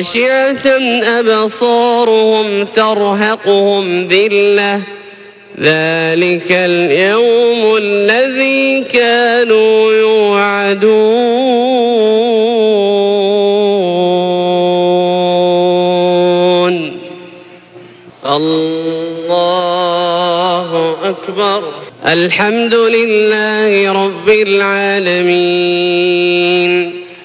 خاشعة أبصارهم ترهقهم ذلة ذلك اليوم الذي كانوا يوعدون الله أكبر الحمد لله رب العالمين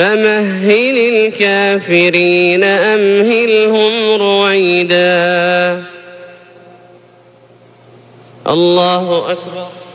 فمهل الكافرين أمهلهم رويدا. الله أكبر.